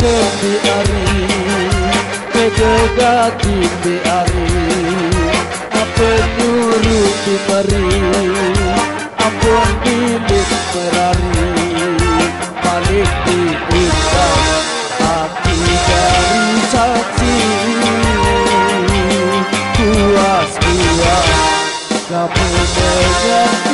Tegusan di ari Kegegati di ari Apa nyuruh di mari Ampun bilik merari Balik di utang Hati dari saksi Puas puas Kamu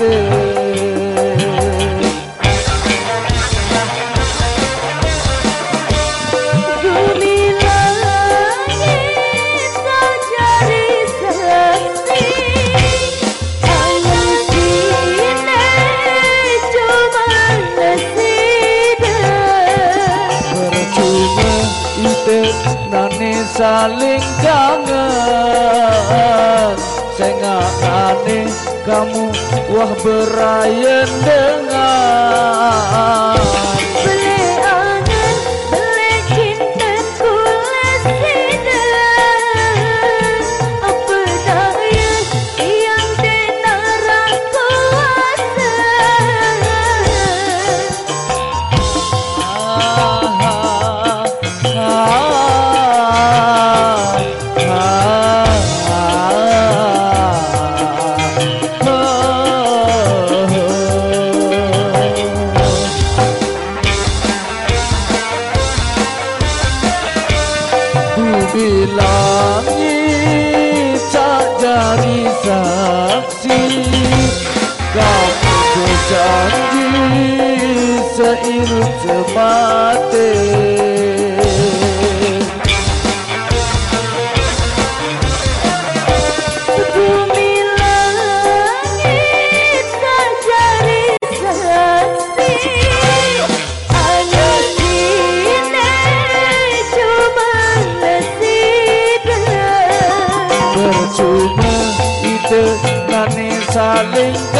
对 wah living.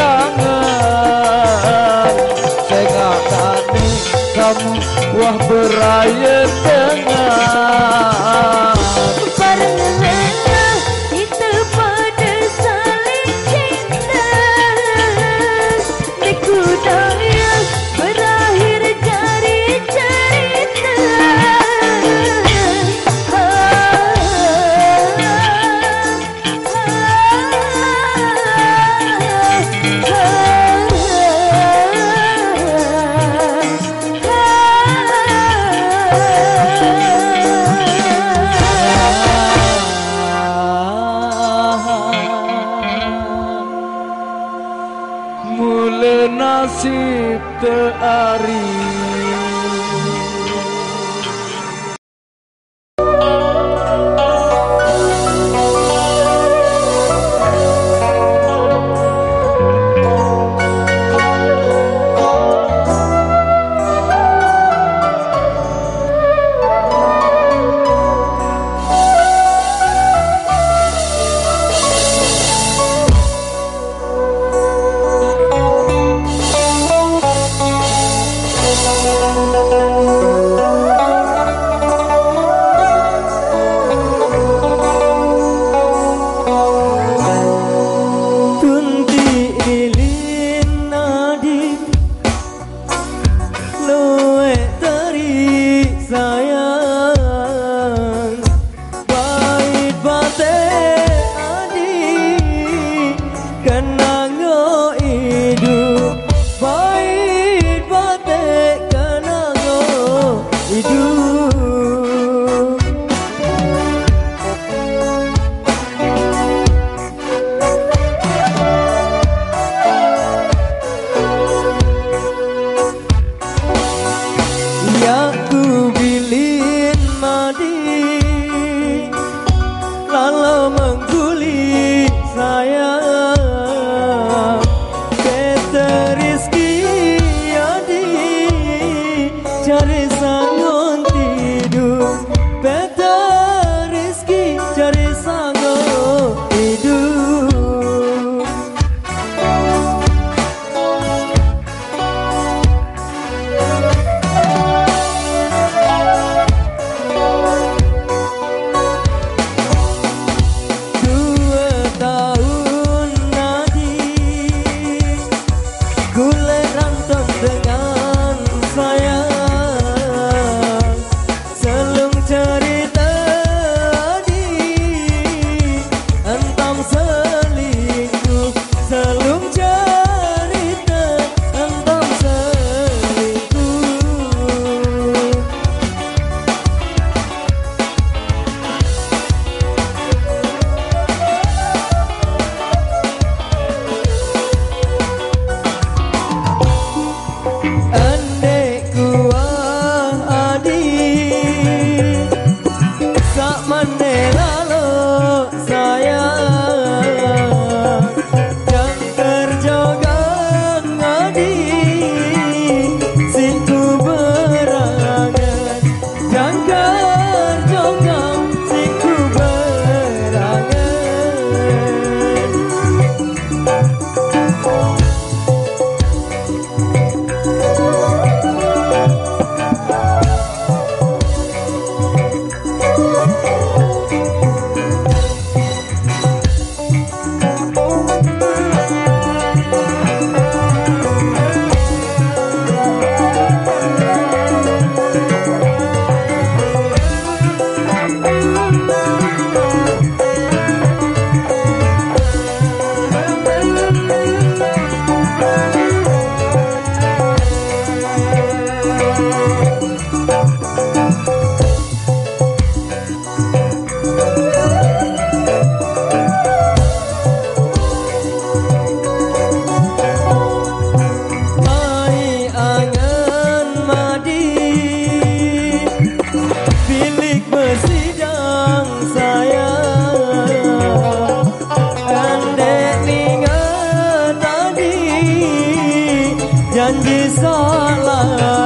salah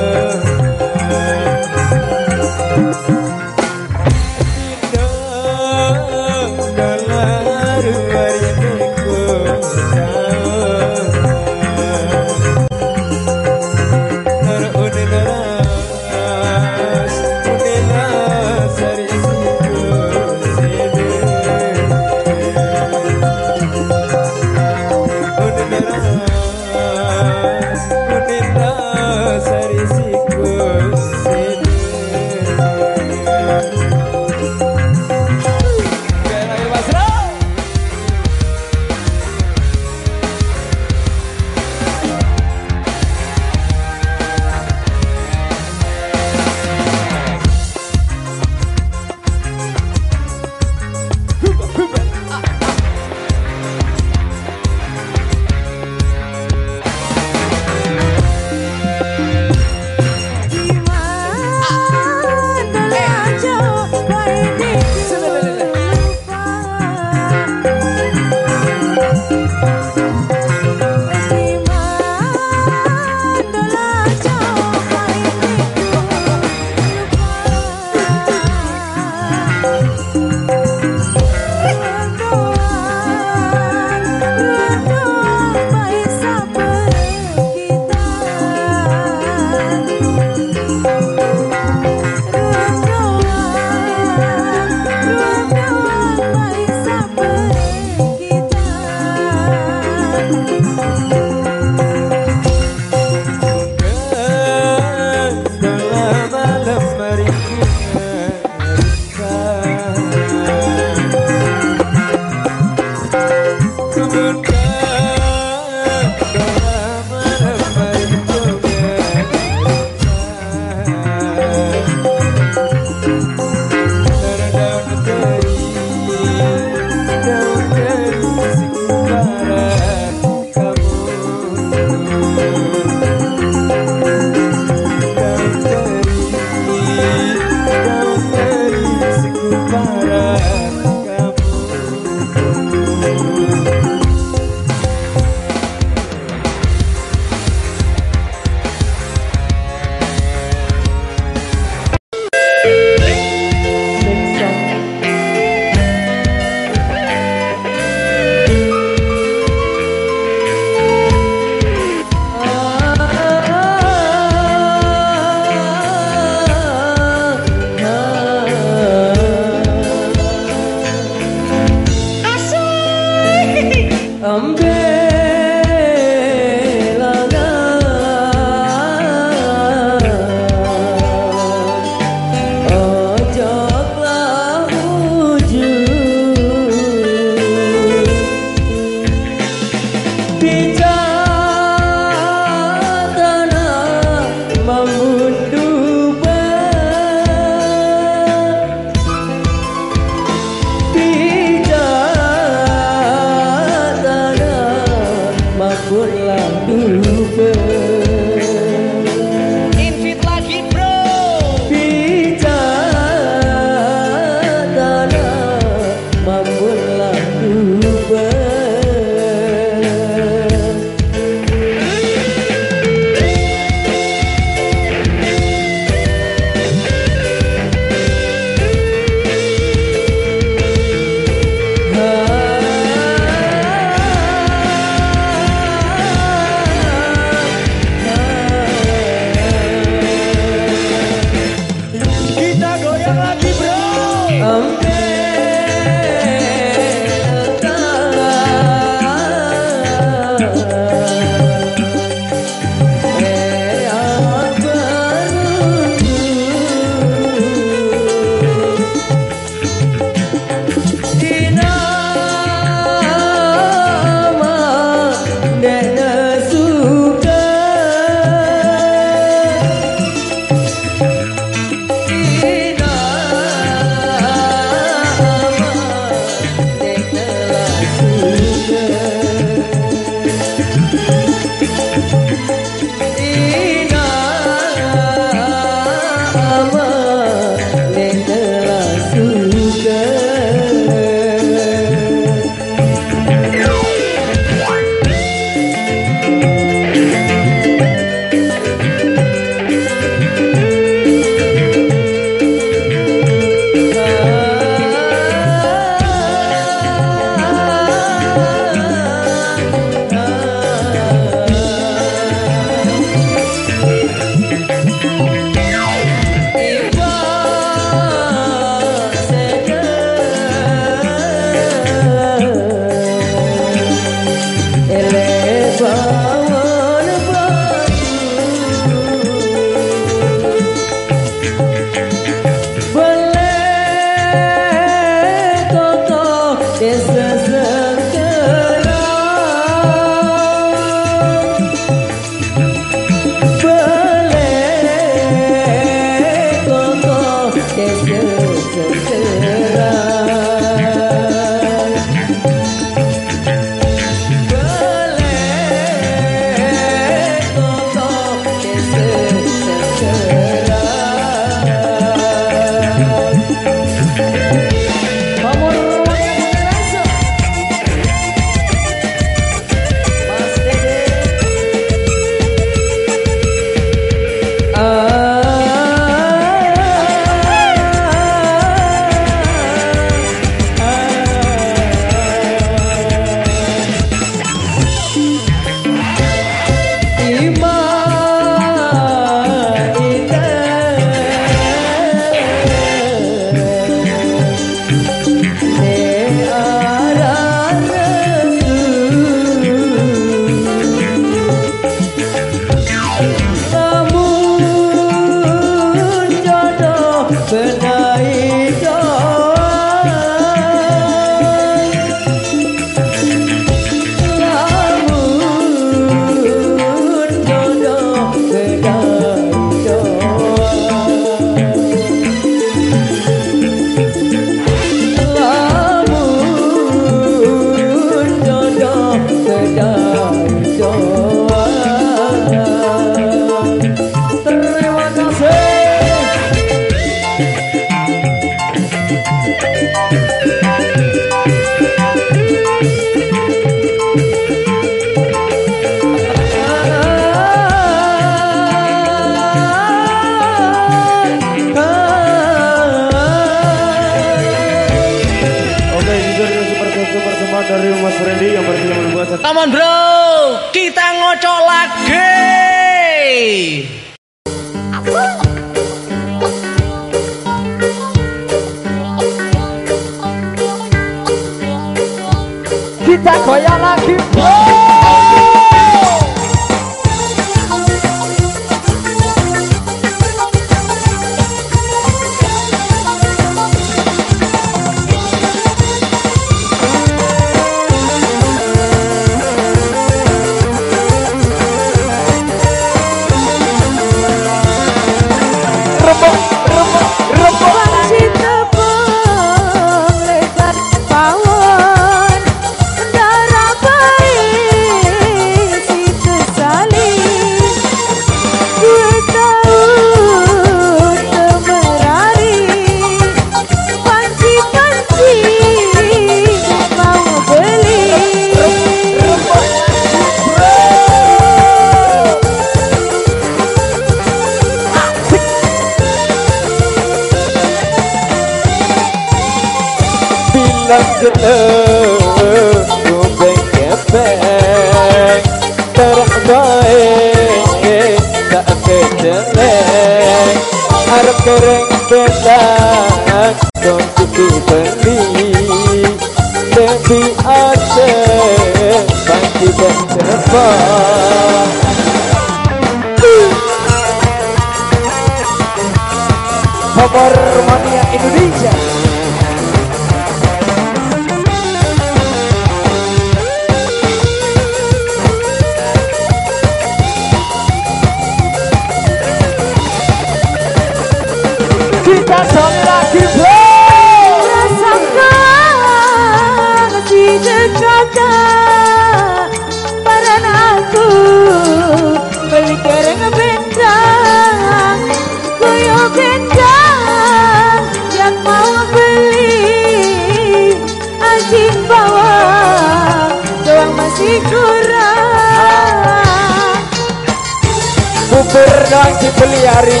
beli hari,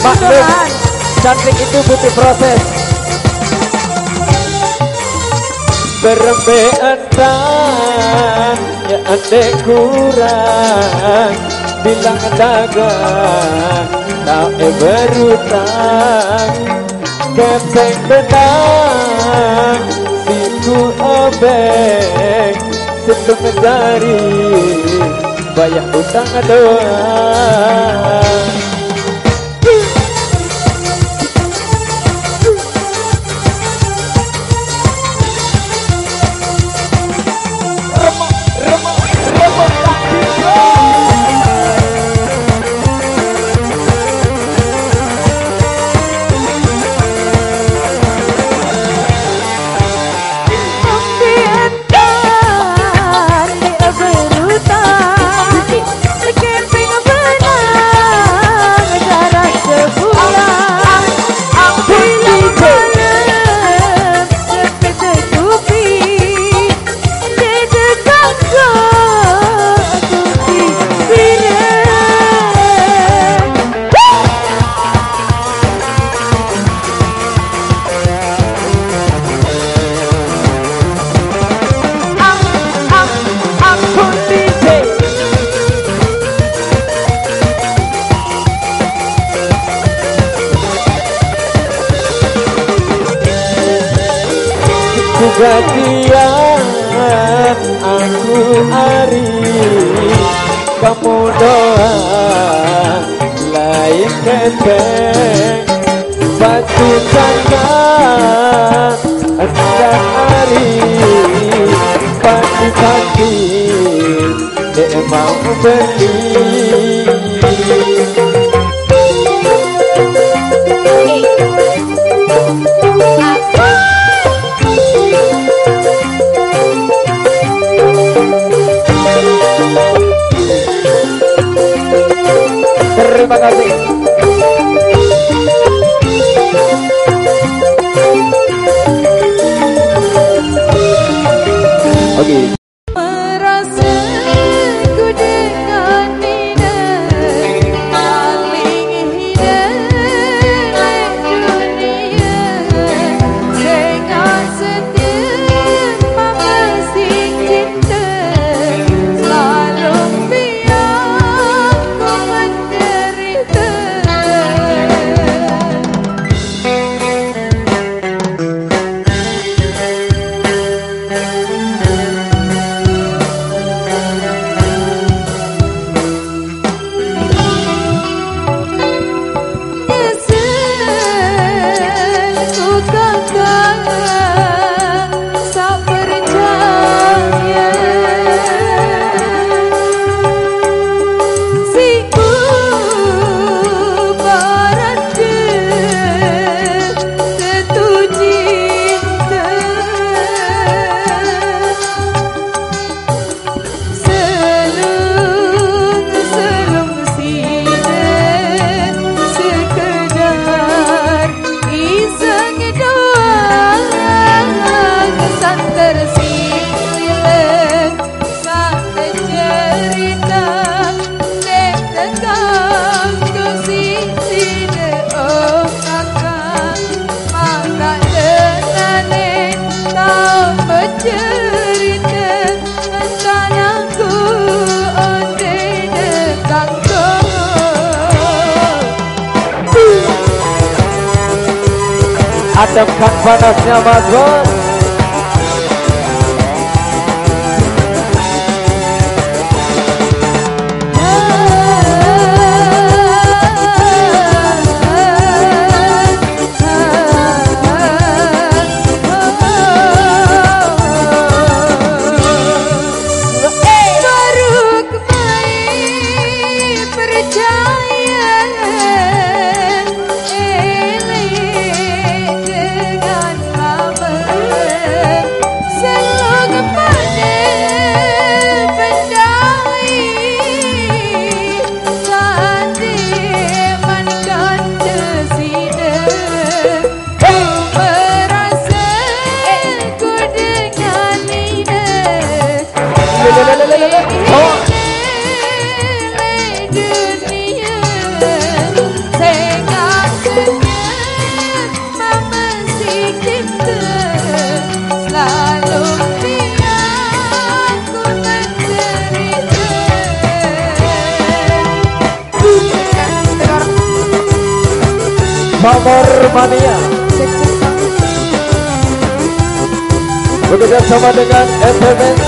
Maklum cantik itu butuh proses. Berembe entan Ya andek kurang Bilang dagang Tak e berutang Kepeng betang Siku obeng Sentuh dari bayah utang doa Navidad, Esperanza.